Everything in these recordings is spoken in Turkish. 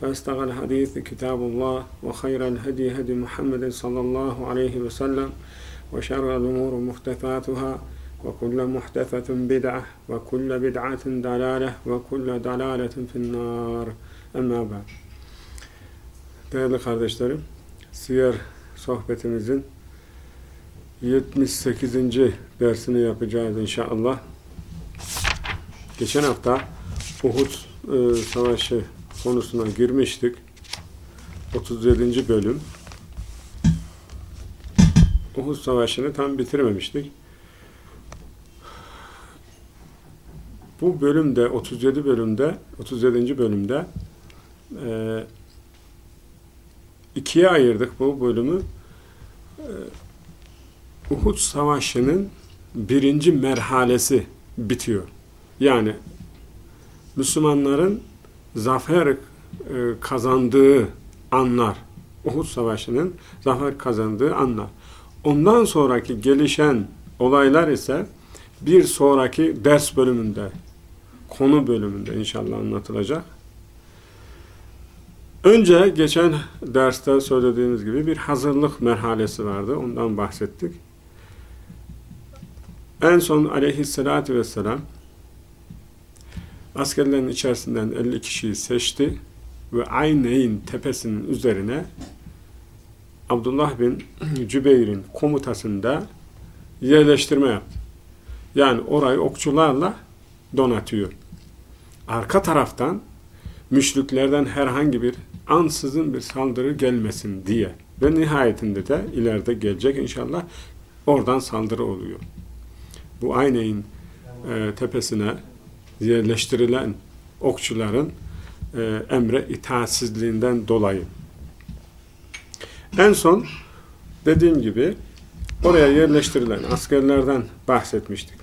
فاستغى الحديث كتاب الله وخير الهدي هدي محمد صلى الله عليه وسلم وشر الأمور محدثاتها وكل محدثة بدعة وكل بدعة دلالة وكل دلالة في النار أما بعد Değerli kardeşlerim, Siyer sohbetimizin 78. dersini yapacağız inşallah. Geçen hafta Uhud e, Savaşı konusuna girmiştik. 37. bölüm. Uhud Savaşı'nı tam bitirmemiştik. Bu bölümde, 37 bölümde, 37. bölümde e, ikiye ayırdık bu bölümü. E, Uhud Savaşı'nın birinci merhalesi bitiyor. Yani Müslümanların zafer e, kazandığı anlar, Uhud Savaşı'nın zafer kazandığı anlar. Ondan sonraki gelişen olaylar ise bir sonraki ders bölümünde, konu bölümünde inşallah anlatılacak. Önce geçen derste söylediğimiz gibi bir hazırlık merhalesi vardı. Ondan bahsettik. En son aleyhissalatü vesselam askerlerin içerisinden 50 kişiyi seçti ve Ayneyn tepesinin üzerine Abdullah bin Cübeyr'in komutasında yerleştirme yaptı. Yani orayı okçularla donatıyor. Arka taraftan müşriklerden herhangi bir ansızın bir saldırı gelmesin diye ve nihayetinde de ileride gelecek inşallah oradan saldırı oluyor. Bu Ayneyn e, tepesine yerleştirilen okçuların e, emre itaatsizliğinden dolayı. En son dediğim gibi oraya yerleştirilen askerlerden bahsetmiştik.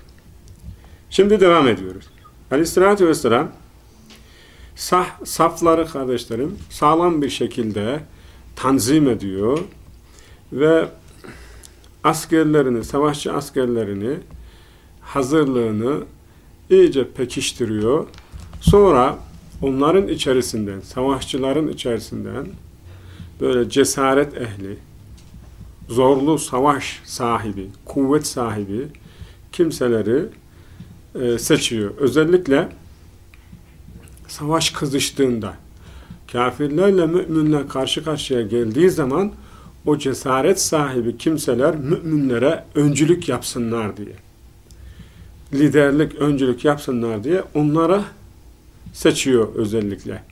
Şimdi devam ediyoruz. Aleyhissalatü vesselam sah, safları kardeşlerim sağlam bir şekilde tanzim ediyor ve askerlerini, savaşçı askerlerini hazırlığını iyice pekiştiriyor. Sonra onların içerisinden, savaşçıların içerisinden böyle cesaret ehli, zorlu savaş sahibi, kuvvet sahibi kimseleri e, seçiyor. Özellikle savaş kızıştığında, kafirlerle müminler karşı karşıya geldiği zaman o cesaret sahibi kimseler müminlere öncülük yapsınlar diye liderlik, öncülük yapsınlar diye onlara seçiyor özellikle.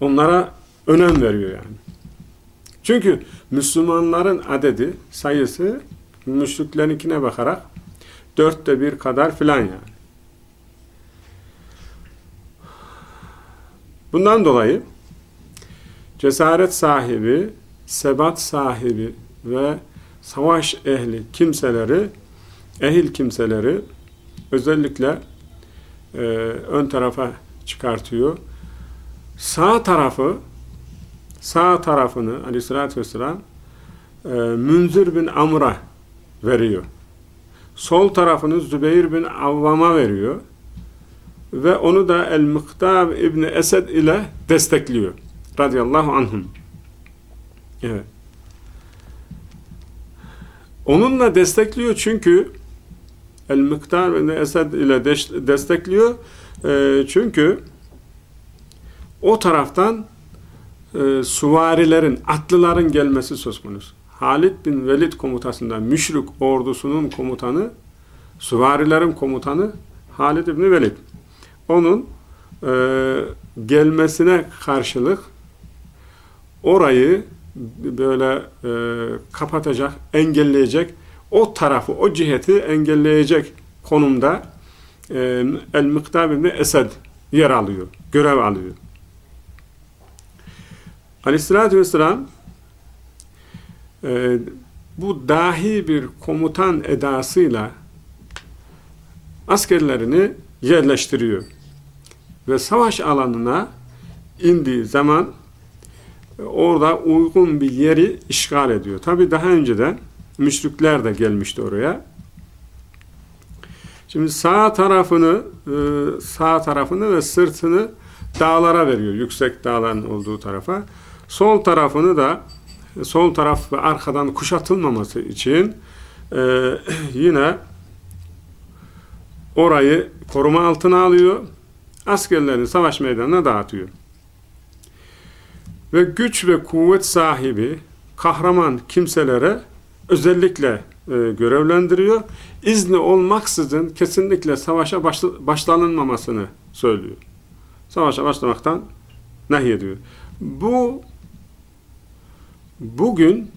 Onlara önem veriyor yani. Çünkü Müslümanların adedi, sayısı müşriklerinkine bakarak dörtte bir kadar filan yani. Bundan dolayı cesaret sahibi, sebat sahibi ve savaş ehli kimseleri, ehil kimseleri özellikle e, ön tarafa çıkartıyor. Sağ tarafı sağ tarafını aleyhissalatü vesselam e, Münzir bin Amr'a veriyor. Sol tarafını Zübeyir bin Avvam'a veriyor. Ve onu da El-Mıktab İbni Esed ile destekliyor. Radıyallahu anhum. Evet. Onunla destekliyor çünkü El-Miktar ve Esed ile destekliyor. E, çünkü o taraftan e, suvarilerin, atlıların gelmesi söz konusu. Halid bin Velid komutasında müşrik ordusunun komutanı, suvarilerin komutanı Halid bin Velid. Onun e, gelmesine karşılık orayı böyle e, kapatacak, engelleyecek, o tarafı, o ciheti engelleyecek konumda e, El-Miktab bin Esed yer alıyor, görev alıyor. Aleyhissalatü vesselam e, bu dahi bir komutan edasıyla askerlerini yerleştiriyor. Ve savaş alanına indiği zaman orada uygun bir yeri işgal ediyor. Tabi daha önceden müşrikler de gelmişti oraya. Şimdi sağ tarafını e, sağ tarafını ve sırtını dağlara veriyor. Yüksek dağların olduğu tarafa. Sol tarafını da sol taraf ve arkadan kuşatılmaması için e, yine orayı koruma altına alıyor. Askerlerini savaş meydanına dağıtıyor. Ve güç ve kuvvet sahibi kahraman kimselere özellikle e, görevlendiriyor. İzni olmaksızın kesinlikle savaşa başla, başlanılmamasını söylüyor. Savaşa başlamaktan nehyediyor. Bu bugün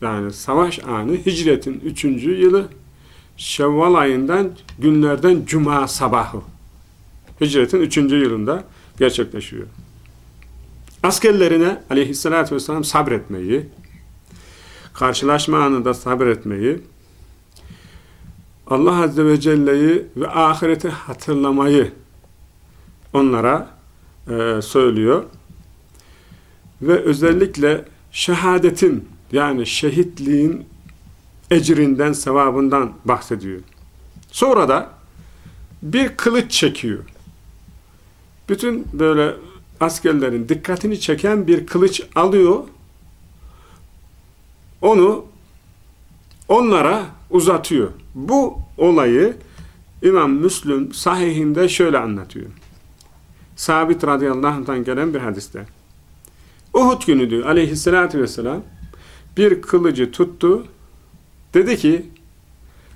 yani savaş anı hicretin üçüncü yılı Şevval ayından günlerden cuma sabahı hicretin üçüncü yılında gerçekleşiyor. Askerlerine aleyhissalatü vesselam sabretmeyi, karşılaşma anında sabretmeyi, Allah Azze ve Celle'yi ve ahireti hatırlamayı onlara e, söylüyor. Ve özellikle şehadetin yani şehitliğin ecrinden, sevabından bahsediyor. Sonra da bir kılıç çekiyor. Bütün böyle askerlerin dikkatini çeken bir kılıç alıyor. Onu onlara uzatıyor. Bu olayı İmam Müslüm sahihinde şöyle anlatıyor. Sabit radıyallahu anh'tan gelen bir hadiste. Uhud günü diyor aleyhissalatü vesselam bir kılıcı tuttu. Dedi ki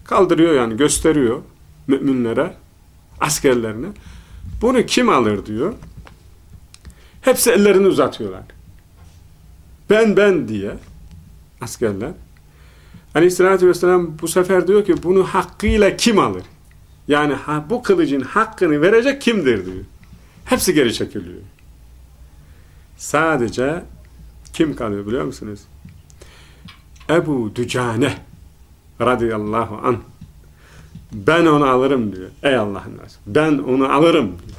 kaldırıyor yani gösteriyor müminlere askerlerine. Bunu kim alır diyor. Hepsi ellerini uzatıyorlar. Ben ben diye askerler. Aleyhissalatü vesselam bu sefer diyor ki bunu hakkıyla kim alır? Yani ha, bu kılıcın hakkını verecek kimdir diyor. Hepsi geri çekiliyor. Sadece kim kalıyor biliyor musunuz? Ebu Dücane radıyallahu an. Ben onu alırım diyor. Ey Allah'ın razı. Ben onu alırım diyor.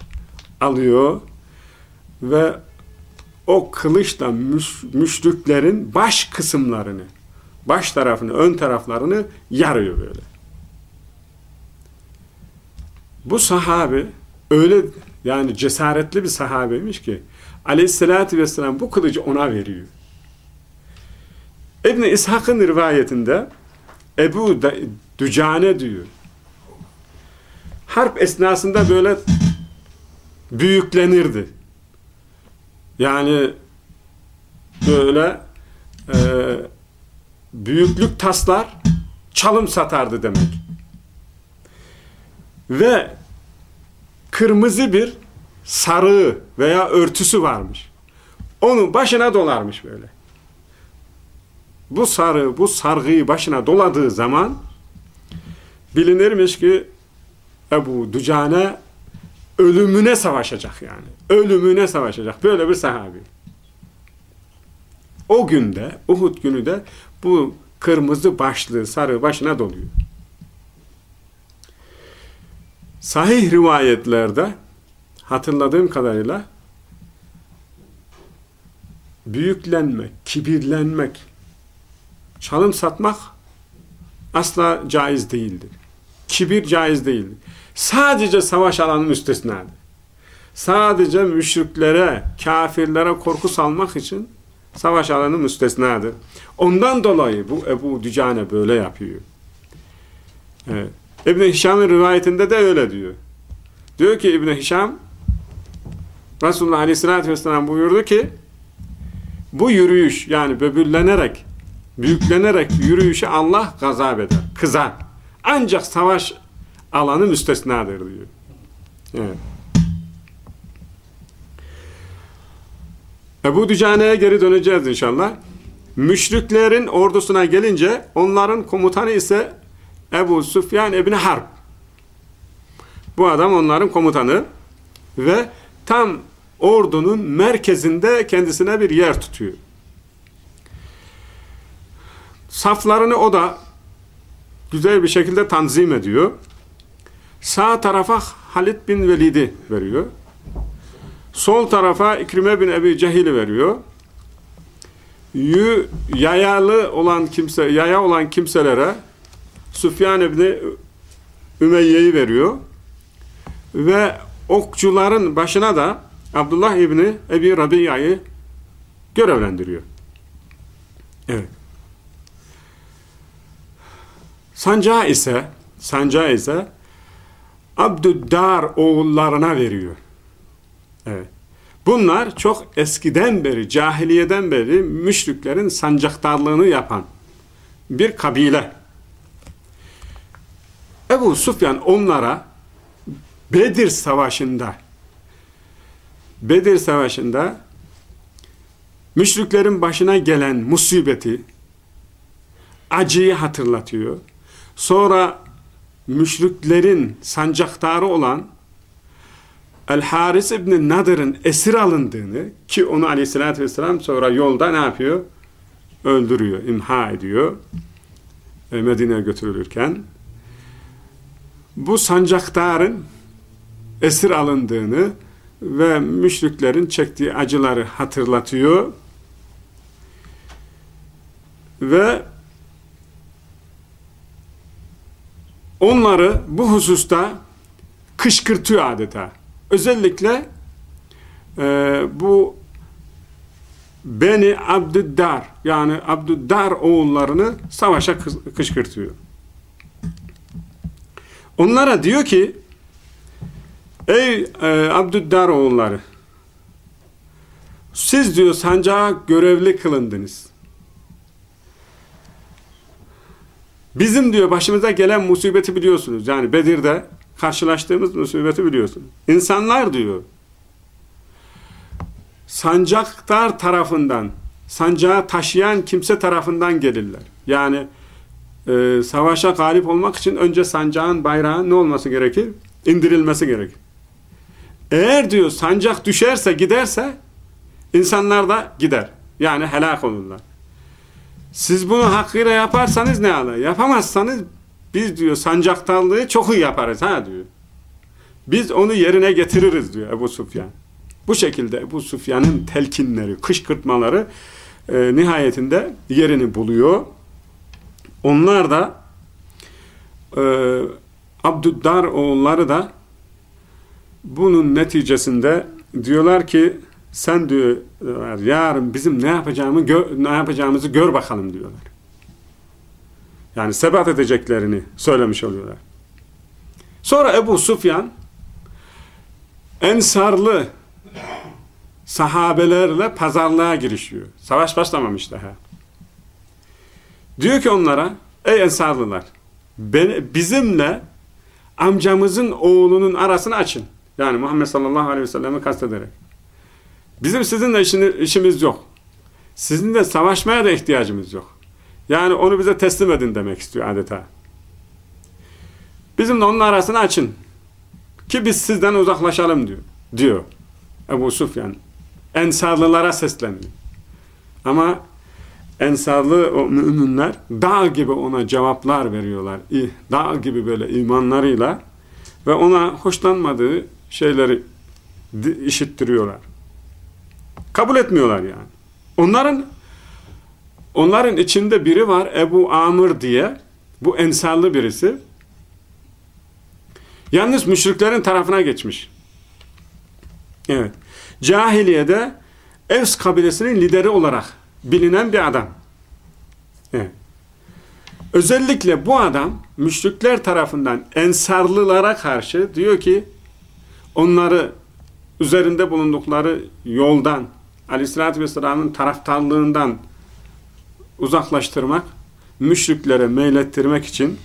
Alıyor ve o kılıçla müş, müşriklerin baş kısımlarını, baş tarafını, ön taraflarını yarıyor böyle. Bu sahabi öyle yani cesaretli bir sahabeymiş ki aleyhissalatü vesselam bu kılıcı ona veriyor. İbn İshak'ın rivayetinde Ebu Dücane diyor. Harp esnasında böyle büyüklenirdi. Yani böyle e, büyüklük taslar çalım satardı demek. Ve kırmızı bir sarığı veya örtüsü varmış. Onu başına dolarmış böyle. Bu sarı, bu sargıyı başına doladığı zaman bilinirmiş ki Ebu Dücane ölümüne savaşacak yani. Ölümüne savaşacak. Böyle bir sahabi. O günde, Uhud günü de bu kırmızı başlığı, sarı başına doluyor. Sahih rivayetlerde hatırladığım kadarıyla büyüklenmek, kibirlenmek, çalım satmak asla caiz değildir. Kibir caiz değildir. Sadece savaş alanı müstesnadır. Sadece müşriklere, kafirlere korku salmak için savaş alanı müstesnadır. Ondan dolayı bu Ebu Dücane böyle yapıyor. Evet. İbn-i Hişam'ın rivayetinde de öyle diyor. Diyor ki İbn-i Hişam Resulullah Aleyhisselatü Vesselam buyurdu ki bu yürüyüş yani böbürlenerek, büyüklenerek yürüyüşü Allah gazap eder, kızar. Ancak savaş alanı müstesnadır diyor. Evet. Ebu Dücane'ye geri döneceğiz inşallah. Müşriklerin ordusuna gelince onların komutanı ise Ebu Süfyan İbni Harp. Bu adam onların komutanı ve tam ordunun merkezinde kendisine bir yer tutuyor. Saflarını o da güzel bir şekilde tanzim ediyor. Sağ tarafa Halid bin Velid'i veriyor. Sol tarafa İkrime bin Ebi Cehil'i veriyor. Yü, yayalı olan kimse, yaya olan kimselere Süfyan İbni Ümeyye'yi veriyor. Ve okçuların başına da Abdullah İbni Ebi Rabiya'yı görevlendiriyor. Evet. Sancağı ise sancağı ise Abdüddar oğullarına veriyor. Evet. Bunlar çok eskiden beri, cahiliyeden beri müşriklerin sancaktarlığını yapan bir kabile. Ebu Sufyan onlara Bedir Savaşı'nda Bedir Savaşı'nda müşriklerin başına gelen musibeti acıyı hatırlatıyor. Sonra müşriklerin sancaktarı olan El-Haris İbni Nadır'ın esir alındığını ki onu aleyhissalatü vesselam sonra yolda ne yapıyor? Öldürüyor, imha ediyor. E, Medine'ye götürülürken bu sancaktarın esir alındığını ve müşriklerin çektiği acıları hatırlatıyor ve onları bu hususta kışkırtıyor adeta. Özellikle e, bu Beni Abdüddar yani Abdüddar oğullarını savaşa kışkırtıyor. Onlara diyor ki ey e, Abdüddar oğulları siz diyor sancağa görevli kılındınız. Bizim diyor başımıza gelen musibeti biliyorsunuz. Yani Bedir'de karşılaştığımız musibeti biliyorsunuz. İnsanlar diyor sancaktar tarafından sancağı taşıyan kimse tarafından gelirler. Yani e, savaşa galip olmak için önce sancağın bayrağın ne olması gerekir? İndirilmesi gerekir. Eğer diyor sancak düşerse giderse insanlar da gider. Yani helak olurlar. Siz bunu hakkıyla yaparsanız ne alır? Yapamazsanız biz diyor sancaktarlığı çok iyi yaparız ha diyor. Biz onu yerine getiririz diyor Ebu Sufyan. Bu şekilde Ebu Sufyan'ın telkinleri, kışkırtmaları e, nihayetinde yerini buluyor. Onlar da e, Abdüddar oğulları da bunun neticesinde diyorlar ki sen diyor yarın bizim ne yapacağımı gör, ne yapacağımızı gör bakalım diyorlar. Yani sebat edeceklerini söylemiş oluyorlar. Sonra Ebu Sufyan ensarlı sahabelerle pazarlığa girişiyor. Savaş başlamamış daha. Diyor ki onlara ey ensarlılar bizimle amcamızın oğlunun arasını açın. Yani Muhammed sallallahu aleyhi ve sellem'i kastederek. Bizim sizinle işini, işimiz yok. Sizinle savaşmaya da ihtiyacımız yok. Yani onu bize teslim edin demek istiyor adeta. Bizimle onun arasını açın. Ki biz sizden uzaklaşalım diyor. Diyor Ebu Sufyan. Ensarlılara sesleniyor. Ama ensarlı o müminler dağ gibi ona cevaplar veriyorlar. Dağ gibi böyle imanlarıyla ve ona hoşlanmadığı şeyleri işittiriyorlar. Kabul etmiyorlar yani. Onların onların içinde biri var Ebu Amr diye bu ensarlı birisi. Yalnız müşriklerin tarafına geçmiş. Evet. Cahiliyede Evs kabilesinin lideri olarak bilinen bir adam. Evet. Özellikle bu adam müşrikler tarafından ensarlılara karşı diyor ki onları üzerinde bulundukları yoldan Aleyhisselatü Vesselam'ın taraftarlığından uzaklaştırmak, müşriklere meylettirmek için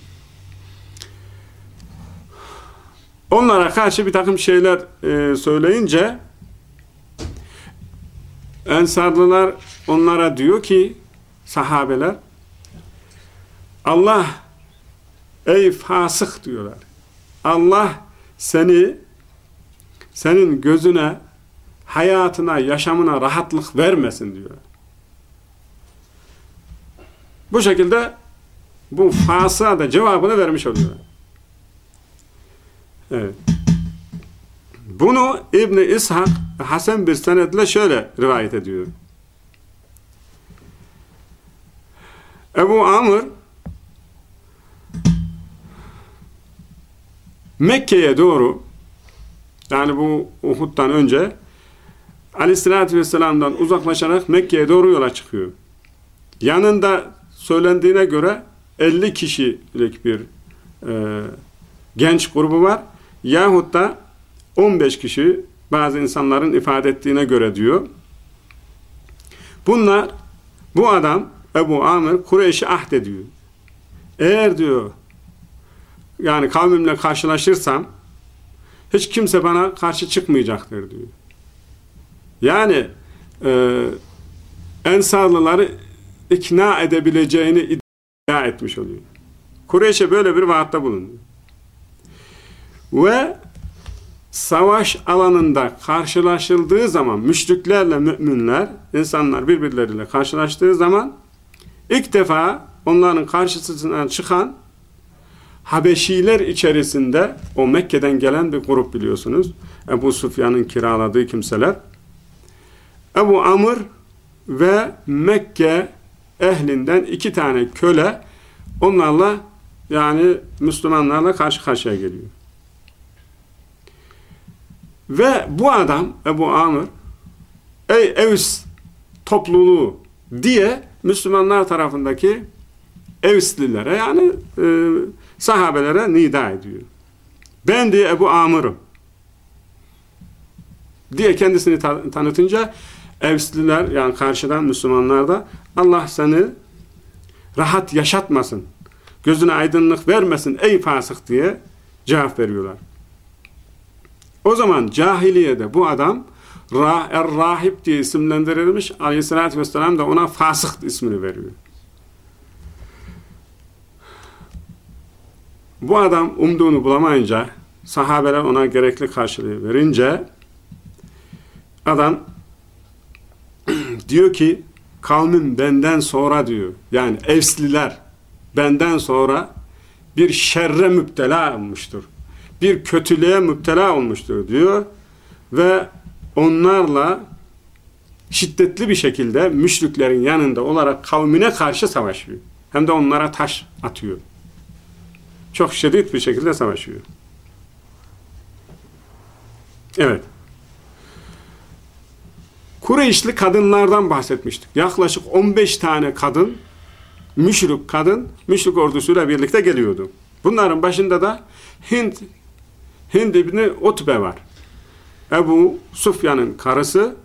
onlara karşı bir takım şeyler e, söyleyince Ensarlılar onlara diyor ki sahabeler Allah ey fasık diyorlar. Allah seni senin gözüne hayatına, yaşamına rahatlık vermesin diyor. Bu şekilde bu fasığa da cevabını vermiş oluyor. Evet. Bunu İbni İshak Hasan bir senetle şöyle rivayet ediyor. Ebu Amr Mekke'ye doğru yani bu Uhud'dan önce Aleyhisselatü Vesselam'dan uzaklaşarak Mekke'ye doğru yola çıkıyor. Yanında söylendiğine göre 50 kişilik bir e, genç grubu var. Yahut da 15 kişi bazı insanların ifade ettiğine göre diyor. Bunlar bu adam Ebu Amir Kureyş'i ahdediyor. Eğer diyor yani kavmimle karşılaşırsam hiç kimse bana karşı çıkmayacaktır diyor. Yani e, Ensarlıları ikna edebileceğini iddia etmiş oluyor. Kureyş'e böyle bir vaatte bulunuyor. Ve savaş alanında karşılaşıldığı zaman müşriklerle müminler, insanlar birbirleriyle karşılaştığı zaman ilk defa onların karşısına çıkan Habeşiler içerisinde o Mekke'den gelen bir grup biliyorsunuz. Ebu Sufyan'ın kiraladığı kimseler. Ebu Amr ve Mekke ehlinden iki tane köle onlarla yani Müslümanlarla karşı karşıya geliyor. Ve bu adam Ebu Amr ey Evs topluluğu diye Müslümanlar tarafındaki Evslilere yani e, sahabelere nida ediyor. Ben diye Ebu Amr'ım diye kendisini ta tanıtınca Evsliler yani karşıdan Müslümanlar da Allah seni rahat yaşatmasın, gözüne aydınlık vermesin ey fasık diye cevap veriyorlar. O zaman cahiliyede bu adam Er-Rahip diye isimlendirilmiş. Aleyhissalatü vesselam da ona fasık ismini veriyor. Bu adam umduğunu bulamayınca sahabeler ona gerekli karşılığı verince adam diyor ki kavmim benden sonra diyor yani Evsliler benden sonra bir şerre müptela olmuştur bir kötülüğe müptela olmuştur diyor ve onlarla şiddetli bir şekilde müşriklerin yanında olarak kavmine karşı savaşıyor. Hem de onlara taş atıyor. Çok şiddet bir şekilde savaşıyor. Evet. Kureyşli kadınlardan bahsetmiştik. Yaklaşık 15 tane kadın, müşrik kadın, müşrik ordusuyla birlikte geliyordu. Bunların başında da Hint Hind İbni Utbe var. Ebu Sufyan'ın karısı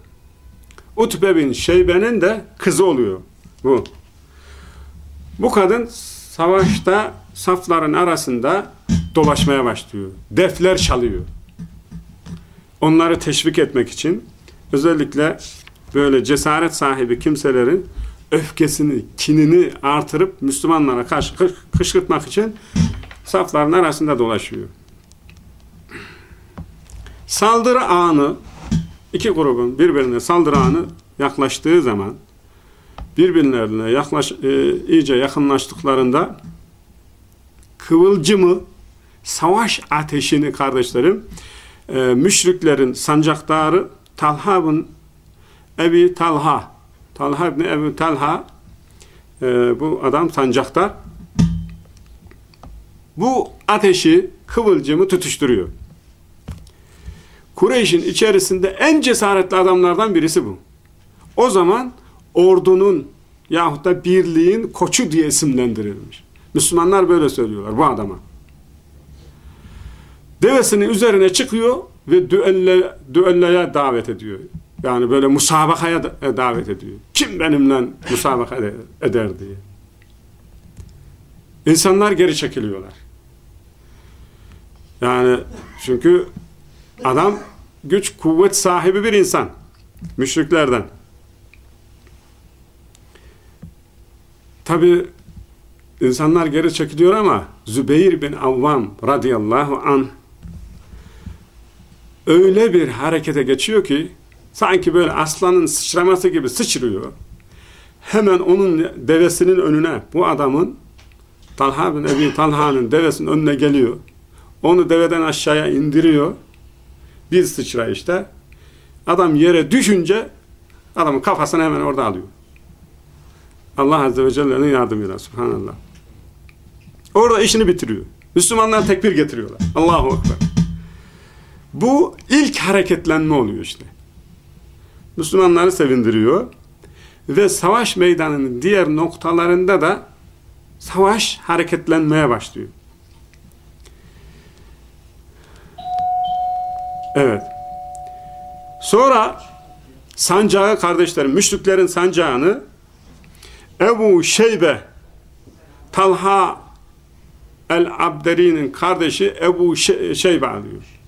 Utbe bin Şeybe'nin de kızı oluyor bu. Bu kadın savaşta safların arasında dolaşmaya başlıyor. Defler çalıyor. Onları teşvik etmek için özellikle böyle cesaret sahibi kimselerin öfkesini, kinini artırıp Müslümanlara karşı kışkırtmak için safların arasında dolaşıyor. Saldırı anı iki grubun birbirine saldırı anı yaklaştığı zaman birbirlerine yaklaş, e, iyice yakınlaştıklarında kıvılcımı savaş ateşini kardeşlerim e, müşriklerin sancaktarı Talha bin Ebi Talha Talha bin Ebi Talha e, bu adam sancaktar bu ateşi kıvılcımı tutuşturuyor. Kureyş'in içerisinde en cesaretli adamlardan birisi bu. O zaman ordunun yahut da birliğin koçu diye isimlendirilmiş. Müslümanlar böyle söylüyorlar bu adama. Devesinin üzerine çıkıyor ve düelle, düelleye davet ediyor. Yani böyle musabakaya davet ediyor. Kim benimle musabaka eder diye. İnsanlar geri çekiliyorlar. Yani çünkü adam güç, kuvvet sahibi bir insan. Müşriklerden. Tabi insanlar geri çekiliyor ama Zübeyir bin Avvam radıyallahu an öyle bir harekete geçiyor ki sanki böyle aslanın sıçraması gibi sıçrıyor. Hemen onun devesinin önüne bu adamın Talha bin Ebi Talha'nın devesinin önüne geliyor. Onu deveden aşağıya indiriyor. Bir sıçrayışta adam yere düşünce adamın kafasını hemen orada alıyor. Allah Azze ve Celle'nin yardımıyla subhanallah. Orada işini bitiriyor. Müslümanlar tekbir getiriyorlar. Allahu Ekber. Bu ilk hareketlenme oluyor işte. Müslümanları sevindiriyor. Ve savaş meydanının diğer noktalarında da savaş hareketlenmeye başlıyor. Evet. Sonra sancağı kardeşlerim, müşriklerin sancağını Ebu Şeybe Talha el-Abderi'nin kardeşi Ebu Şeybe alıyor.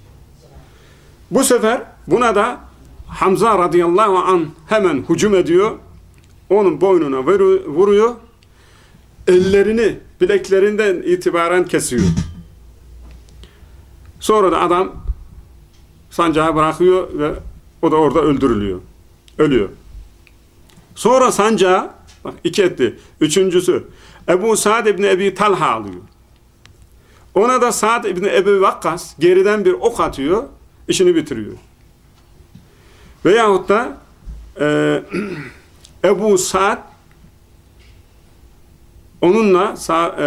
Bu sefer buna da Hamza radıyallahu an hemen hücum ediyor. Onun boynuna vuruyor. Ellerini bileklerinden itibaren kesiyor. Sonra da adam sancağı bırakıyor ve o da orada öldürülüyor. Ölüyor. Sonra sancağı bak iki etti. Üçüncüsü Ebu Sa'd ibn Ebi Talha alıyor. Ona da Sa'd ibn Ebi Vakkas geriden bir ok atıyor. İşini bitiriyor. Veyahut da e, Ebu Sa'd onunla e,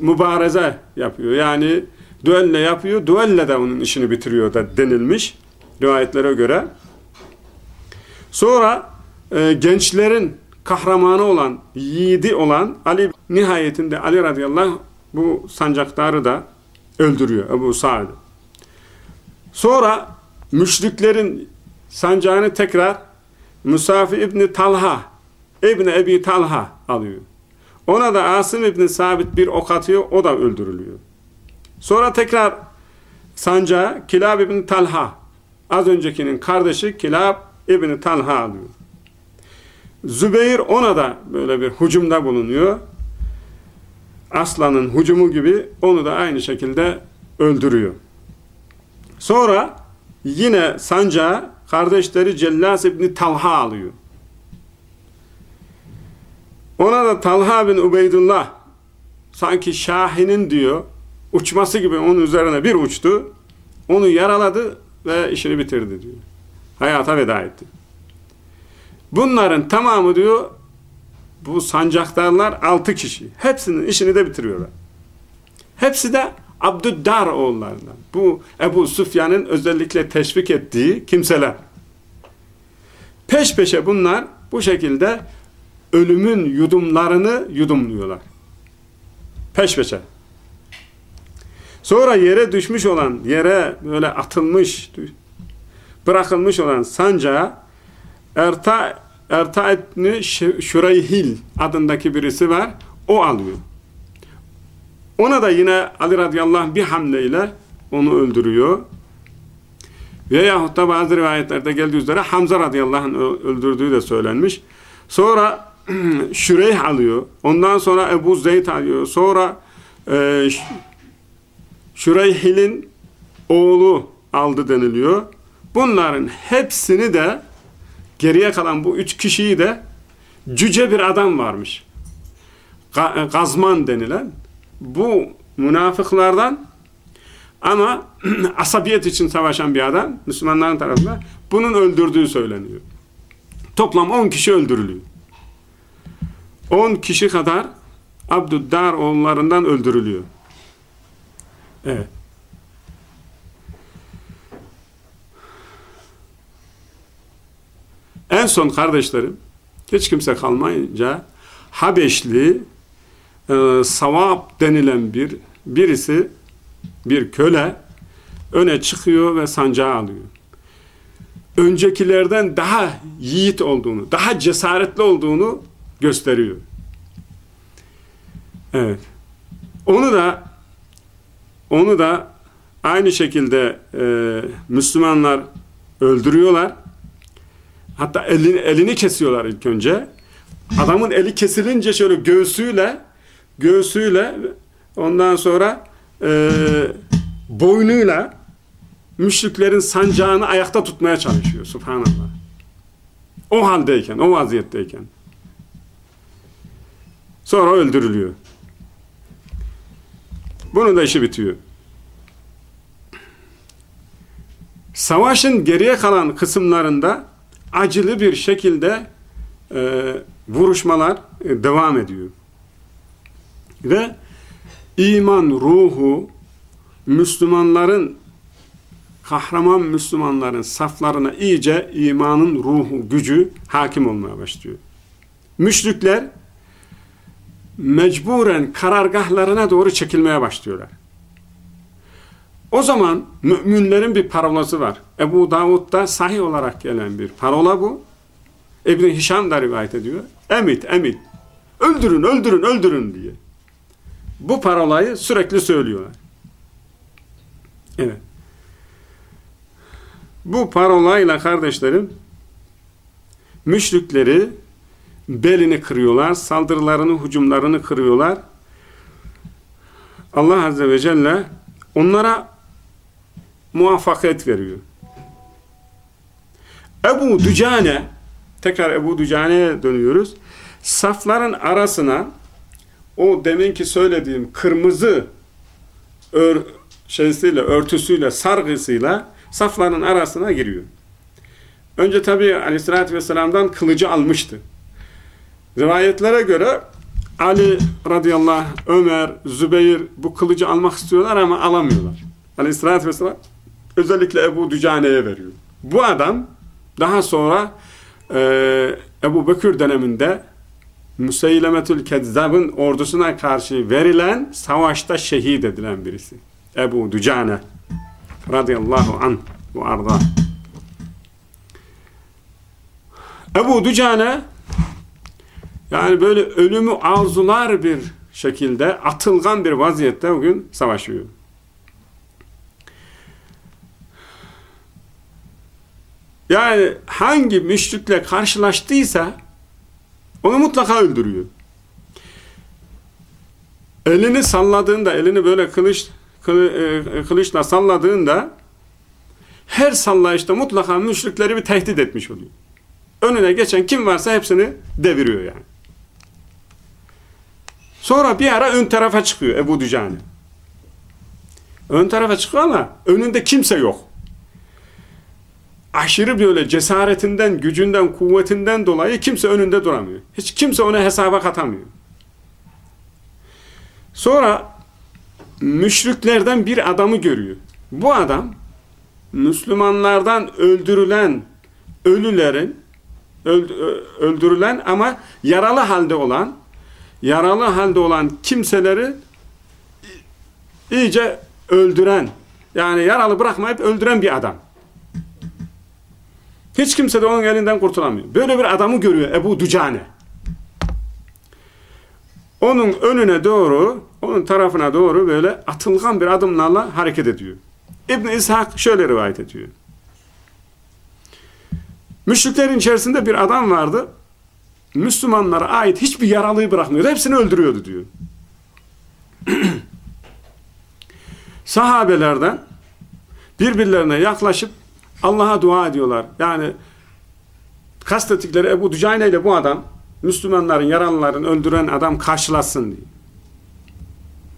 mübareze yapıyor. Yani düelle yapıyor. Düelle de onun işini bitiriyor da denilmiş rivayetlere göre. Sonra e, gençlerin kahramanı olan, yiğidi olan Ali nihayetinde Ali radıyallahu anh bu sancaktarı da öldürüyor Ebu Sa'd. Sonra müşriklerin sancağını tekrar Musafi İbni Talha İbni Ebi Talha alıyor. Ona da Asım İbni Sabit bir ok atıyor, o da öldürülüyor. Sonra tekrar sancağı Kilab İbni Talha az öncekinin kardeşi Kilab İbni Talha alıyor. Zübeyir ona da böyle bir hücumda bulunuyor. Aslanın hücumu gibi onu da aynı şekilde öldürüyor. Sonra yine sancağı kardeşleri Cellas İbni Talha alıyor. Ona da Talha bin Ubeydullah sanki Şahin'in diyor uçması gibi onun üzerine bir uçtu. Onu yaraladı ve işini bitirdi diyor. Hayata veda etti. Bunların tamamı diyor bu sancaktarlar altı kişi. Hepsinin işini de bitiriyorlar. Hepsi de Abdüddar oğullarından. Bu Ebu Sufyan'ın özellikle teşvik ettiği kimseler. Peş peşe bunlar bu şekilde ölümün yudumlarını yudumluyorlar. Peş peşe. Sonra yere düşmüş olan, yere böyle atılmış, bırakılmış olan sancağı Erta, Erta etni Şureyhil adındaki birisi var. O alıyor. Ona da yine Ali radıyallahu anh bir hamleyle onu öldürüyor. Veyahut da bazı rivayetlerde geldiği üzere Hamza radıyallahu anh öldürdüğü de söylenmiş. Sonra Şüreyh alıyor. Ondan sonra Ebu Zeyd alıyor. Sonra e, Şüreyhil'in oğlu aldı deniliyor. Bunların hepsini de geriye kalan bu üç kişiyi de cüce bir adam varmış. Gazman denilen bu münafıklardan ama asabiyet için savaşan bir adam Müslümanların tarafından bunun öldürdüğü söyleniyor. Toplam 10 kişi öldürülüyor. 10 kişi kadar Abdüddar oğullarından öldürülüyor. Evet. En son kardeşlerim hiç kimse kalmayınca Habeşli e, Savap denilen bir birisi bir köle öne çıkıyor ve sancağı alıyor. öncekilerden daha yiğit olduğunu, daha cesaretli olduğunu gösteriyor. Evet. Onu da onu da aynı şekilde e, Müslümanlar öldürüyorlar. Hatta elini, elini kesiyorlar ilk önce. Adamın eli kesilince şöyle göğsüyle göğsüyle ondan sonra e, boynuyla müşriklerin sancağını ayakta tutmaya çalışıyor. Subhanallah. O haldeyken, o vaziyetteyken. Sonra öldürülüyor. Bunun da işi bitiyor. Savaşın geriye kalan kısımlarında acılı bir şekilde e, vuruşmalar e, devam ediyor. Ve iman ruhu Müslümanların kahraman Müslümanların saflarına iyice imanın ruhu, gücü hakim olmaya başlıyor. Müşrikler mecburen karargahlarına doğru çekilmeye başlıyorlar. O zaman müminlerin bir parolası var. Ebu Davud'da sahih olarak gelen bir parola bu. İbn Hişam da rivayet ediyor. Emit, emit. Öldürün, öldürün, öldürün diye. Bu parolayı sürekli söylüyorlar. Evet. Bu parolayla kardeşlerim müşrikleri belini kırıyorlar, saldırılarını, hücumlarını kırıyorlar. Allah Azze ve Celle onlara muvaffakiyet veriyor. Ebu Dücane tekrar Ebu Dücane'ye dönüyoruz. Safların arasına o deminki söylediğim kırmızı ör, şeysiyle, örtüsüyle, sargısıyla safların arasına giriyor. Önce tabi aleyhissalatü vesselam'dan kılıcı almıştı. Rivayetlere göre Ali radıyallahu anh, Ömer, Zübeyir bu kılıcı almak istiyorlar ama alamıyorlar. Aleyhissalatü vesselam özellikle Ebu Dücane'ye veriyor. Bu adam daha sonra e, Ebu Bekir döneminde Müseylemetül Kezzab'ın ordusuna karşı verilen savaşta şehit edilen birisi. Ebu Dücane radıyallahu anh bu arda. Ebu Dücane yani böyle ölümü arzular bir şekilde atılgan bir vaziyette bugün savaşıyor. Yani hangi müşrikle karşılaştıysa onu mutlaka öldürüyor. Elini salladığında, elini böyle kılıç e, kılıçla salladığında her sallayışta mutlaka müşrikleri bir tehdit etmiş oluyor. Önüne geçen kim varsa hepsini deviriyor yani. Sonra bir ara ön tarafa çıkıyor Ebu Dücani. Ön tarafa çıkıyor ama önünde kimse yok. Aşırı böyle cesaretinden, gücünden, kuvvetinden dolayı kimse önünde duramıyor. Hiç kimse ona hesaba katamıyor. Sonra müşriklerden bir adamı görüyor. Bu adam Müslümanlardan öldürülen ölülerin öldürülen ama yaralı halde olan yaralı halde olan kimseleri iyice öldüren yani yaralı bırakmayıp öldüren bir adam. Hiç kimse de onun elinden kurtulamıyor. Böyle bir adamı görüyor Ebu Dücane. Onun önüne doğru, onun tarafına doğru böyle atılgan bir adımlarla hareket ediyor. İbn İshak şöyle rivayet ediyor. Müşriklerin içerisinde bir adam vardı. Müslümanlara ait hiçbir yaralıyı bırakmıyordu. Hepsini öldürüyordu diyor. Sahabelerden birbirlerine yaklaşıp Allah'a dua ediyorlar. Yani kastettikleri Ebu Dücayne ile bu adam Müslümanların, yaralıların öldüren adam karşılasın diye.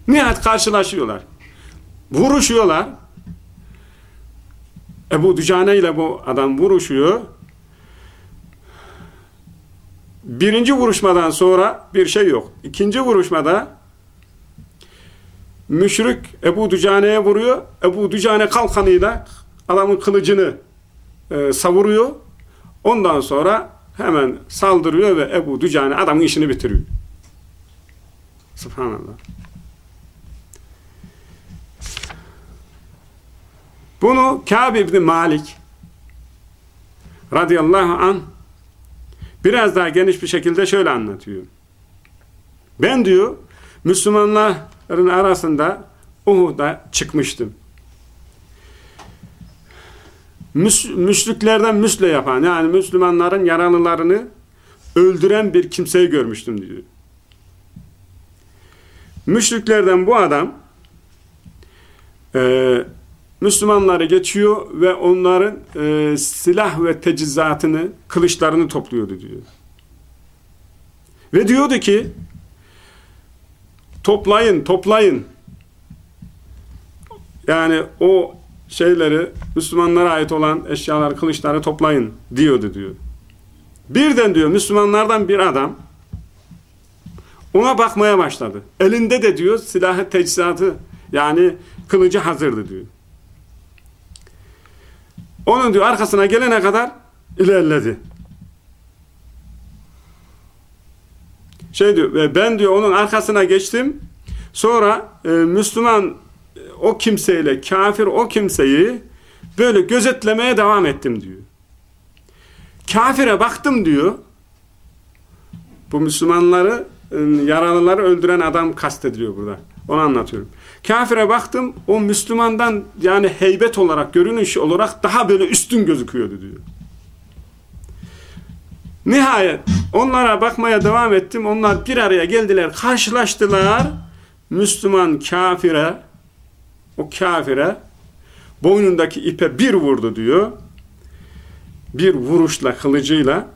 Nihayet karşılaşıyorlar. Vuruşuyorlar. Ebu Dücane ile bu adam vuruşuyor. Birinci vuruşmadan sonra bir şey yok. İkinci vuruşmada müşrik Ebu Dücane'ye vuruyor. Ebu Dücane kalkanıyla adamın kılıcını e, savuruyor. Ondan sonra hemen saldırıyor ve Ebu Dücane adamın işini bitiriyor. Subhanallah. Bunu Kâb İbni Malik radıyallahu an biraz daha geniş bir şekilde şöyle anlatıyor. Ben diyor Müslümanların arasında Uhud'a çıkmıştım. Müs müşriklerden müsle yapan yani Müslümanların yaralılarını öldüren bir kimseyi görmüştüm diyor. Müşriklerden bu adam e, Müslümanları geçiyor ve onların e, silah ve tecizatını, kılıçlarını topluyordu diyor. Ve diyordu ki toplayın, toplayın. Yani o şeyleri, Müslümanlara ait olan eşyaları, kılıçları toplayın diyordu diyor. Birden diyor Müslümanlardan bir adam ona bakmaya başladı. Elinde de diyor silahı teçhizatı yani kılıcı hazırdı diyor. Onun diyor arkasına gelene kadar ilerledi. Şey diyor ben diyor onun arkasına geçtim. Sonra e, Müslüman o kimseyle kafir o kimseyi böyle gözetlemeye devam ettim diyor. Kafire baktım diyor. Bu Müslümanları e, yaralıları öldüren adam kastediliyor burada. Onu anlatıyorum. Kafire baktım o Müslümandan yani heybet olarak görünüş olarak daha böyle üstün gözüküyordu diyor. Nihayet onlara bakmaya devam ettim. Onlar bir araya geldiler, karşılaştılar. Müslüman kafire o kafire boynundaki ipe bir vurdu diyor. Bir vuruşla, kılıcıyla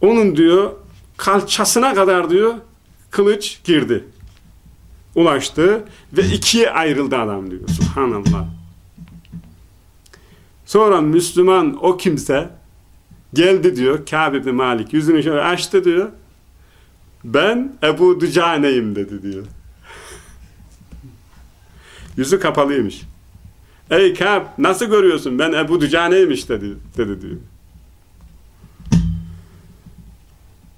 onun diyor kalçasına kadar diyor kılıç girdi. Ulaştı ve ikiye ayrıldı adam diyor. Subhanallah. Sonra Müslüman o kimse geldi diyor Kâb ibn Malik yüzünü şöyle açtı diyor. Ben Ebu Ducane'yim dedi diyor. Yüzü kapalıymış. Ey Kâb nasıl görüyorsun? Ben Ebu Ducane'yim işte dedi, dedi diyor.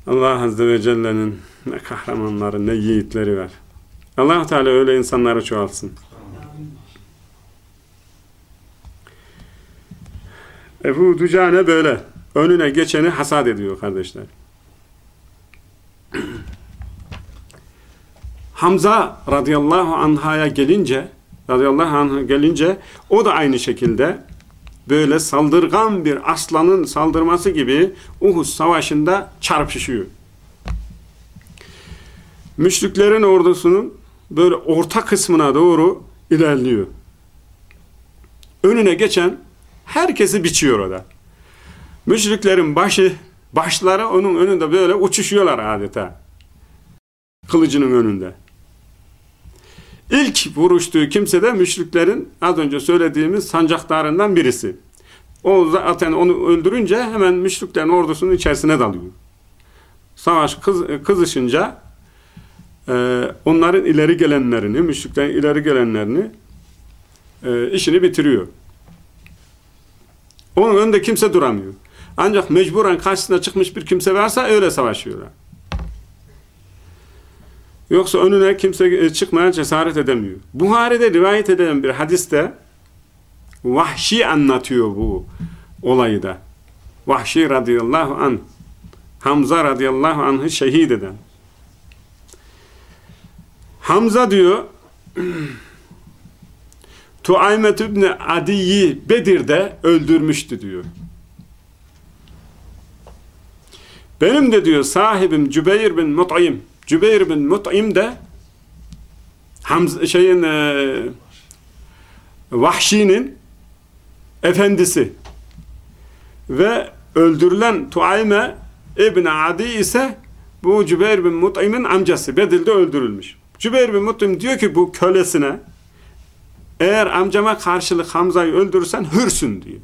Allah Azze ve Celle'nin ne kahramanları ne yiğitleri var. allah Teala öyle insanları çoğalsın. Ebu Ducane böyle. Önüne geçeni hasat ediyor kardeşler. Hamza radıyallahu anh'a gelince radıyallahu anh gelince o da aynı şekilde böyle saldırgan bir aslanın saldırması gibi Uhud savaşında çarpışıyor. Müşriklerin ordusunun böyle orta kısmına doğru ilerliyor. Önüne geçen herkesi biçiyor o da. Müşriklerin başı, başları onun önünde böyle uçuşuyorlar adeta. Kılıcının önünde. İlk vuruştuğu kimse de müşriklerin az önce söylediğimiz sancaktarından birisi. O zaten onu öldürünce hemen müşriklerin ordusunun içerisine dalıyor. Savaş kız, kızışınca e, onların ileri gelenlerini, müşriklerin ileri gelenlerini e, işini bitiriyor. Onun önünde kimse duramıyor. Ancak mecburen karşısına çıkmış bir kimse varsa öyle savaşıyorlar. Yoksa önüne kimse e, çıkmaya cesaret edemiyor. Buhari'de rivayet edilen bir hadiste Vahşi anlatıyor bu olayı da. Vahşi radıyallahu an Hamza radıyallahu anh'ı şehit eden. Hamza diyor Tuaymet İbni Adi'yi Bedir'de öldürmüştü diyor. Benim de diyor sahibim Cübeyr bin Mut'im Cübeyr bin Mut'im de Hamza şeyin e, Vahşi'nin efendisi ve öldürülen Tuayme İbn Adi ise bu Cübeyr bin Mut'im'in amcası Bedir'de öldürülmüş. Cübeyr bin Mut'im diyor ki bu kölesine eğer amcama karşılık Hamza'yı öldürürsen hürsün diyor.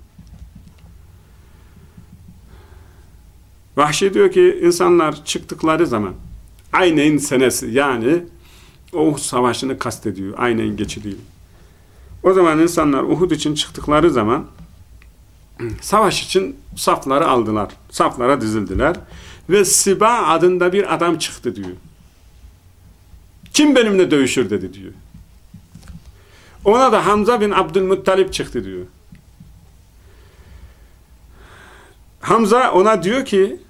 Vahşi diyor ki insanlar çıktıkları zaman Aynen senesi yani o savaşını kastediyor. Aynen geçi değil. O zaman insanlar Uhud için çıktıkları zaman savaş için safları aldılar. Saflara dizildiler. Ve Siba adında bir adam çıktı diyor. Kim benimle dövüşür dedi diyor. Ona da Hamza bin Abdülmuttalip çıktı diyor. Hamza ona diyor ki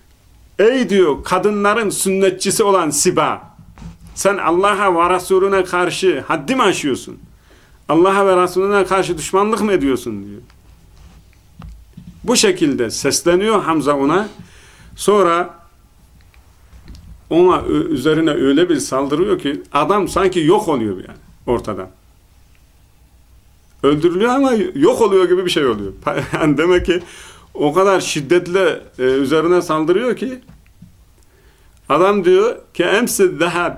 ey diyor kadınların sünnetçisi olan Siba sen Allah'a ve Resulüne karşı haddi mi aşıyorsun? Allah'a ve Resulüne karşı düşmanlık mı ediyorsun diyor. Bu şekilde sesleniyor Hamza ona. Sonra ona üzerine öyle bir saldırıyor ki adam sanki yok oluyor yani ortadan. Öldürülüyor ama yok oluyor gibi bir şey oluyor. Yani demek ki o kadar şiddetle e, üzerine saldırıyor ki adam diyor ki emsi zahab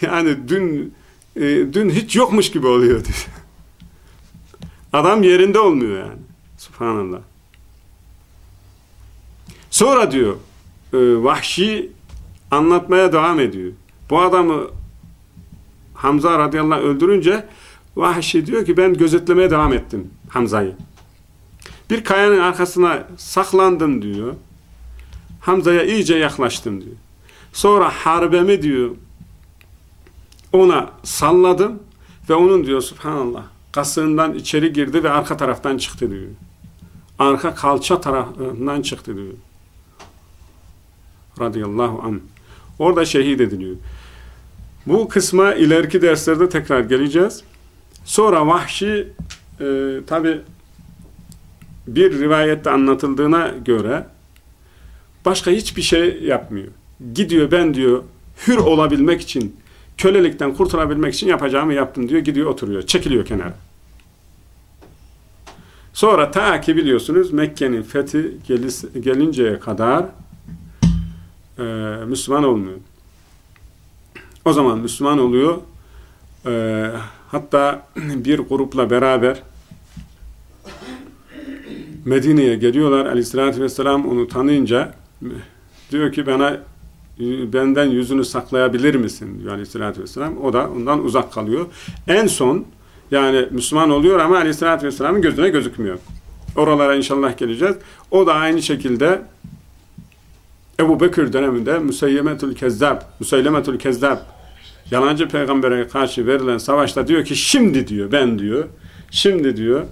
yani dün e, dün hiç yokmuş gibi oluyor diyor. Adam yerinde olmuyor yani. Subhanallah. Sonra diyor e, Vahşi anlatmaya devam ediyor. Bu adamı Hamza radıyallahu anh öldürünce Vahşi diyor ki ben gözetlemeye devam ettim Hamza'yı. Bir kayanın arkasına saklandım diyor. Hamza'ya iyice yaklaştım diyor. Sonra harbemi diyor ona salladım ve onun diyor subhanallah kasığından içeri girdi ve arka taraftan çıktı diyor. Arka kalça tarafından çıktı diyor. Radıyallahu anh. Orada şehit ediliyor. Bu kısma ileriki derslerde tekrar geleceğiz. Sonra Vahşi e, tabi bir rivayette anlatıldığına göre başka hiçbir şey yapmıyor. Gidiyor ben diyor hür olabilmek için kölelikten kurtulabilmek için yapacağımı yaptım diyor. Gidiyor oturuyor. Çekiliyor kenara. Sonra ta ki biliyorsunuz Mekke'nin fethi gelinceye kadar e, Müslüman olmuyor. O zaman Müslüman oluyor. E, hatta bir grupla beraber Medine'ye geliyorlar. Aleyhissalatü vesselam onu tanıyınca diyor ki bana benden yüzünü saklayabilir misin diyor aleyhissalatü vesselam. O da ondan uzak kalıyor. En son yani Müslüman oluyor ama aleyhissalatü vesselamın gözüne gözükmüyor. Oralara inşallah geleceğiz. O da aynı şekilde Ebu Bekir döneminde Müseylemetül Kezzab, Müseylemetül Kezzab yalancı peygambere karşı verilen savaşta diyor ki şimdi diyor ben diyor şimdi diyor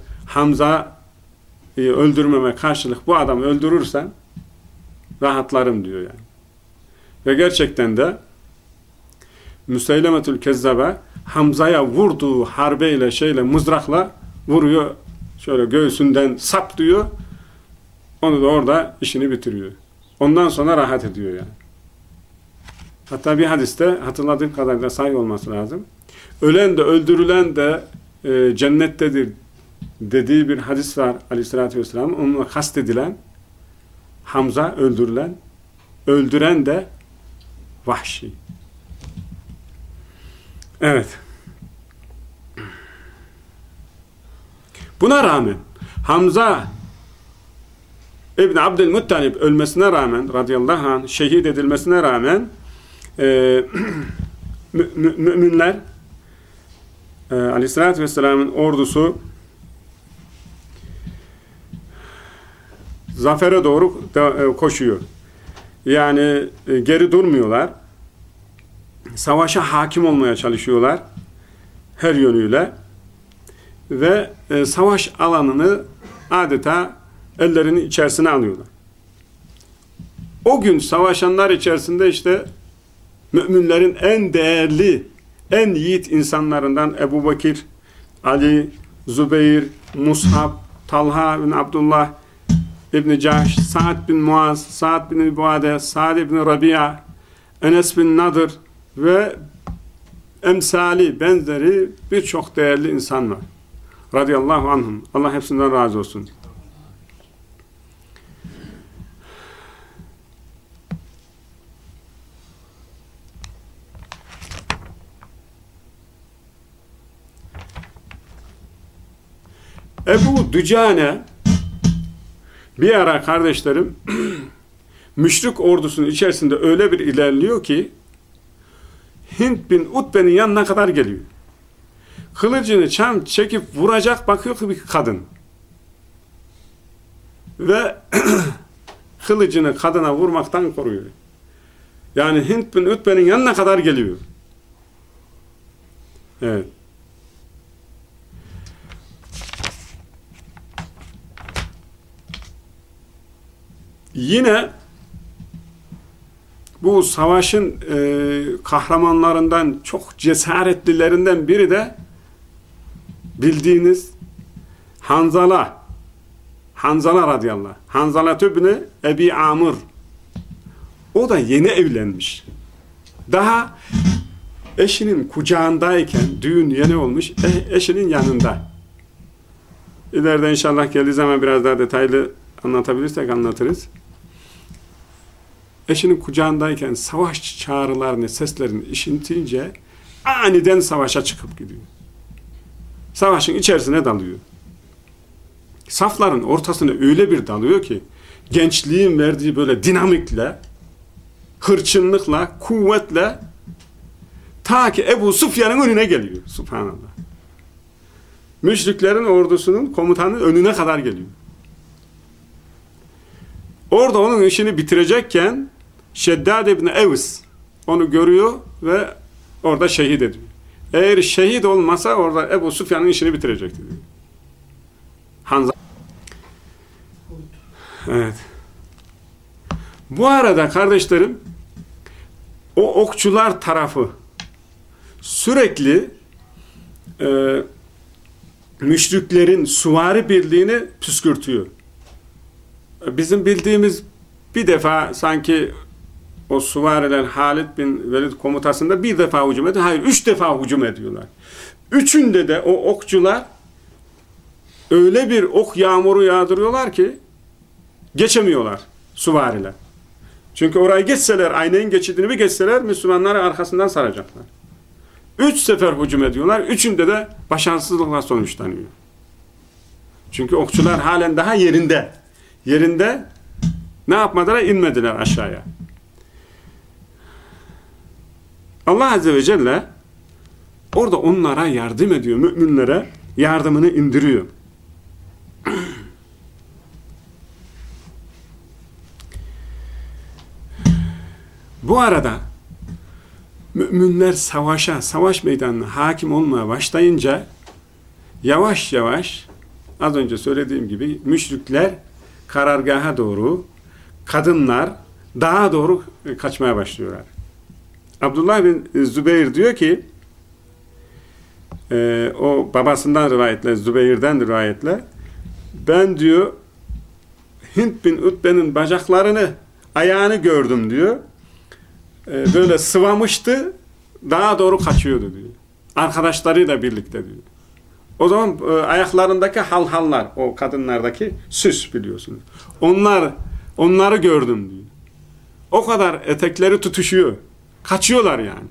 Hamza'yı öldürmeme karşılık bu adamı öldürürsen rahatlarım diyor yani. Ve gerçekten de Müseylemetül Kezzab'a Hamza'ya vurduğu harbeyle şeyle mızrakla vuruyor. Şöyle göğsünden sap diyor. Onu da orada işini bitiriyor. Ondan sonra rahat ediyor yani. Hatta bir hadiste hatırladığım kadarıyla sahih olması lazım. Ölen de öldürülen de e, cennettedir dediği bir hadis var aleyhissalatü vesselam. Onunla kastedilen Hamza öldürülen, öldüren de vahşi. Evet. Buna rağmen Hamza İbn Abdülmuttalip ölmesine rağmen radıyallahu anh şehit edilmesine rağmen e, mü, mü, müminler e, aleyhissalatü vesselamın ordusu zafere doğru e, koşuyor. Yani e, geri durmuyorlar. Savaşa hakim olmaya çalışıyorlar. Her yönüyle. Ve e, savaş alanını adeta ellerinin içerisine alıyorlar. O gün savaşanlar içerisinde işte müminlerin en değerli, en yiğit insanlarından Ebu Bakir, Ali, Zübeyir, Mus'ab, Talha bin Abdullah, İbn Cahş, Sa'd bin Muaz, Sa'd bin İbade, Sa'd bin Rabia, Enes bin Nadır ve emsali, benzeri birçok değerli insan var. Radıyallahu anhum. Allah hepsinden razı olsun. Ebu Dücane bir ara kardeşlerim müşrik ordusunun içerisinde öyle bir ilerliyor ki Hint bin Utbe'nin yanına kadar geliyor. Kılıcını çam çekip vuracak bakıyor ki bir kadın. Ve kılıcını kadına vurmaktan koruyor. Yani Hint bin Utbe'nin yanına kadar geliyor. Evet. Yine bu savaşın e, kahramanlarından çok cesaretlilerinden biri de bildiğiniz Hanzala Hanzala radıyallahu anh. Hanzala tübni Ebi Amr o da yeni evlenmiş. Daha eşinin kucağındayken düğün yeni olmuş e, eşinin yanında. İleride inşallah geldiği zaman biraz daha detaylı anlatabilirsek anlatırız. Eşinin kucağındayken savaş çağrılarını, seslerini işitince aniden savaşa çıkıp gidiyor. Savaşın içerisine dalıyor. Safların ortasına öyle bir dalıyor ki gençliğin verdiği böyle dinamikle, hırçınlıkla, kuvvetle ta ki Ebu Sufyan'ın önüne geliyor. Subhanallah. Müşriklerin ordusunun komutanının önüne kadar geliyor. Orada onun işini bitirecekken Şeddad ibn Evs onu görüyor ve orada şehit ediyor. Eğer şehit olmasa orada Ebu Sufyan'ın işini bitirecekti. Hanza Evet. Bu arada kardeşlerim o okçular tarafı sürekli e, müşriklerin suvari birliğini püskürtüyor. Bizim bildiğimiz bir defa sanki o suvariler Halid bin Velid komutasında bir defa hücum ediyor. Hayır, üç defa hücum ediyorlar. Üçünde de o okçular öyle bir ok yağmuru yağdırıyorlar ki geçemiyorlar suvariler. Çünkü orayı geçseler, ayneyin geçidini bir geçseler Müslümanları arkasından saracaklar. Üç sefer hücum ediyorlar. Üçünde de başarısızlıkla sonuçlanıyor. Çünkü okçular halen daha yerinde. Yerinde ne yapmadılar? inmediler aşağıya. Allah Azze ve Celle orada onlara yardım ediyor. Müminlere yardımını indiriyor. Bu arada müminler savaşa, savaş meydanına hakim olmaya başlayınca yavaş yavaş az önce söylediğim gibi müşrikler karargaha doğru, kadınlar daha doğru kaçmaya başlıyorlar. Abdullah bin Zübeyir diyor ki e, o babasından rivayetle, Zübeyir'den rivayetle ben diyor Hint bin Utbe'nin bacaklarını, ayağını gördüm diyor e, böyle sıvamıştı daha doğru kaçıyordu diyor. Arkadaşlarıyla birlikte diyor. O zaman e, ayaklarındaki halhallar o kadınlardaki süs biliyorsunuz. Onlar onları gördüm diyor. O kadar etekleri tutuşuyor. Kaçıyorlar yani.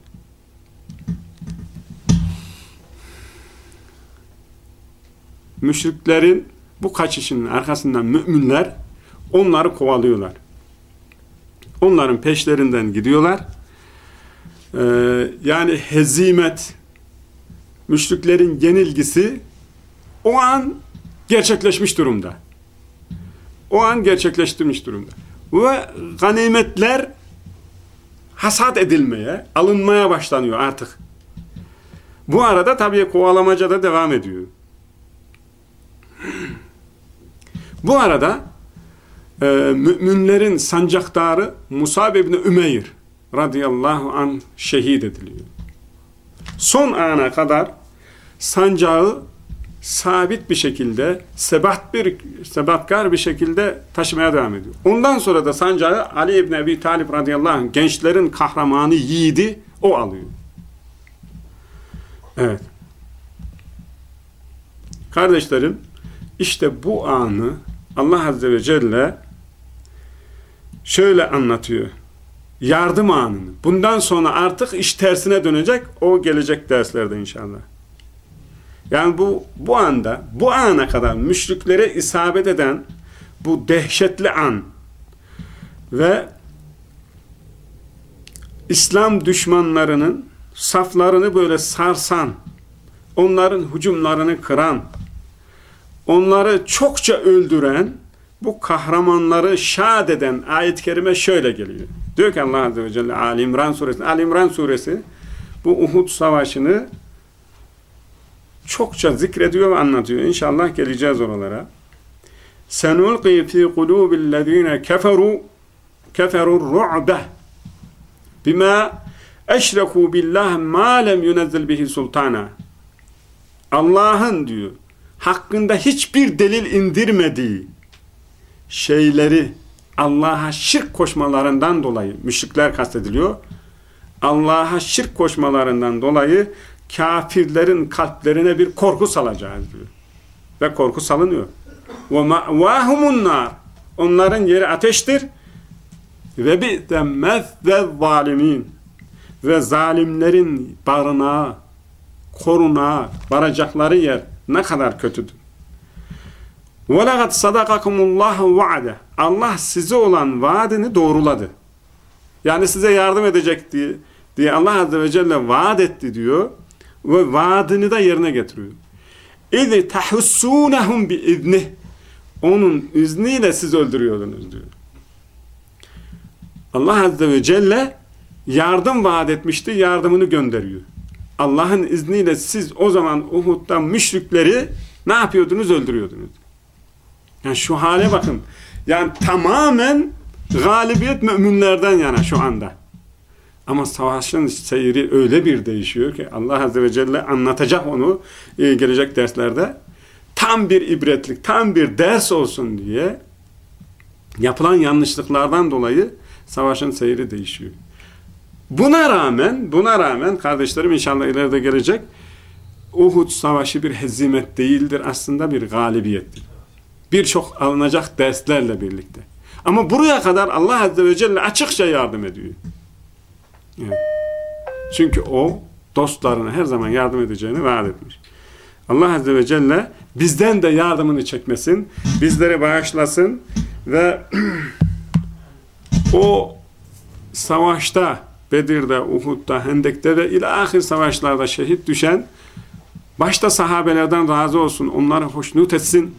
Müşriklerin bu kaçışının arkasından müminler onları kovalıyorlar. Onların peşlerinden gidiyorlar. Ee, yani hezimet, müşriklerin yenilgisi o an gerçekleşmiş durumda. O an gerçekleştirmiş durumda. Ve ganimetler hasat edilmeye, alınmaya başlanıyor artık. Bu arada tabii kovalamaca da devam ediyor. Bu arada e, müminlerin sancaktarı Musab ibn Ümeyr radıyallahu an şehit ediliyor. Son ana kadar sancağı sabit bir şekilde, sebat bir, sebatkar bir şekilde taşımaya devam ediyor. Ondan sonra da sancağı Ali İbni Ebi Talip radıyallahu anh, gençlerin kahramanı yiğidi, o alıyor. Evet. Kardeşlerim, işte bu anı Allah Azze ve Celle şöyle anlatıyor. Yardım anını. Bundan sonra artık iş tersine dönecek. O gelecek derslerde inşallah. Yani bu bu anda, bu ana kadar müşriklere isabet eden bu dehşetli an ve İslam düşmanlarının saflarını böyle sarsan, onların hücumlarını kıran, onları çokça öldüren, bu kahramanları şad eden ayet-i kerime şöyle geliyor. Diyor ki Allah Azze ve Celle Ali İmran suresi, Ali İmran suresi bu Uhud savaşını çokça zikrediyor ve anlatıyor. İnşallah geleceğiz oralara. senulqi fi kulubillezine keferu keferur ru'be bima eşreku billah ma lem yunezzil bihi sultana Allah'ın diyor hakkında hiçbir delil indirmediği şeyleri Allah'a şirk koşmalarından dolayı müşrikler kastediliyor. Allah'a şirk koşmalarından dolayı kafirlerin kalplerine bir korku salacağız diyor. Ve korku salınıyor. Ve ma'vahumun nar. Onların yeri ateştir. Ve bi'te mezze zalimin. Ve zalimlerin barınağı, korunağı, varacakları yer ne kadar kötüdür. وَلَغَدْ صَدَقَكُمُ اللّٰهُ وَعَدَ Allah size olan vaadini doğruladı. Yani size yardım edecek diye, diye Allah Azze ve Celle vaat etti diyor. ve vaadini de yerine getiriyor. İzi tahussunahum bi izni. Onun izniyle siz öldürüyordunuz diyor. Allah Azze ve Celle yardım vaat etmişti, yardımını gönderiyor. Allah'ın izniyle siz o zaman Uhud'da müşrikleri ne yapıyordunuz? Öldürüyordunuz. Yani şu hale bakın. Yani tamamen galibiyet müminlerden yana şu anda. Ama savaşın seyri öyle bir değişiyor ki Allah Azze ve Celle anlatacak onu e, gelecek derslerde. Tam bir ibretlik, tam bir ders olsun diye yapılan yanlışlıklardan dolayı savaşın seyri değişiyor. Buna rağmen, buna rağmen kardeşlerim inşallah ileride gelecek Uhud savaşı bir hezimet değildir. Aslında bir galibiyettir. Birçok alınacak derslerle birlikte. Ama buraya kadar Allah Azze ve Celle açıkça yardım ediyor. Çünkü o dostlarına her zaman yardım edeceğini vaat etmiş. Allah Azze ve Celle bizden de yardımını çekmesin, bizleri bağışlasın ve o savaşta, Bedir'de, Uhud'da, Hendek'te ve ilahir savaşlarda şehit düşen başta sahabelerden razı olsun, onları hoşnut etsin.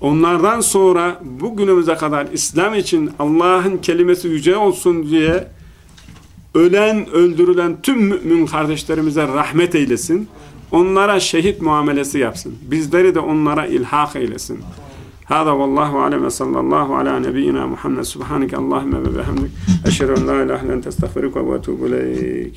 Onlardan sonra bugünümüze kadar İslam için Allah'ın kelimesi yüce olsun diye ölen, öldürülen tüm mümin kardeşlerimize rahmet eylesin. Onlara şehit muamelesi yapsın. Bizleri de onlara ilhak eylesin. Hâzâ vallahu alem ve sallallahu ala nebiyyina Muhammed subhaneke Allahümme ve behemdik. Eşhedü en la ilahe len testağfiruke ve etûbü.